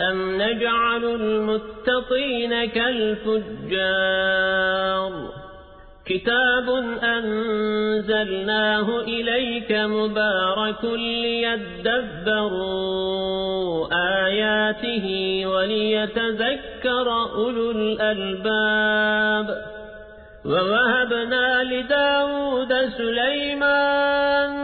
أم نجعل المتقين كالفجار كتاب أنزلناه إليك مبارك ليدبروا آياته وليتذكر أولو الألباب ووهبنا لداود سليمان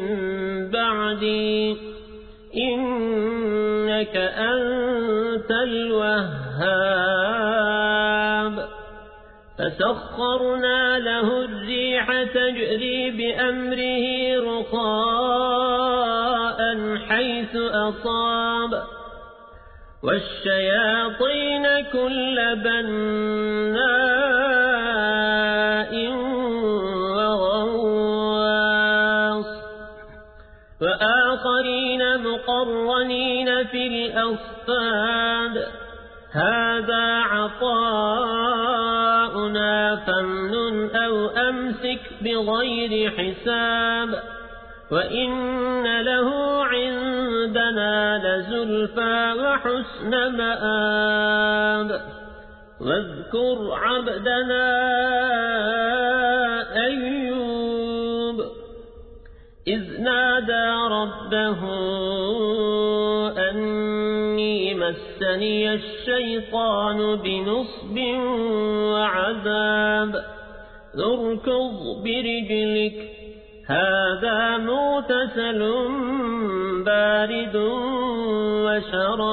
من بعدي. إنك أنت الوهاب. فسخرنا له الريح تجري بأمره رخاء حيث أصاب. والشياطين كل بناء وآخرين مقرنين في الأصفاد. هذا عطاؤنا فمن أو أمسك بغير حساب. وإن له عندنا لزلفى وحسن مآب. واذكر عبدنا أيوب إذ نادى ربه أني مسني الشيطان بنصب وعذاب. اركض برجلك. هذا مغتسل بارد وشراب.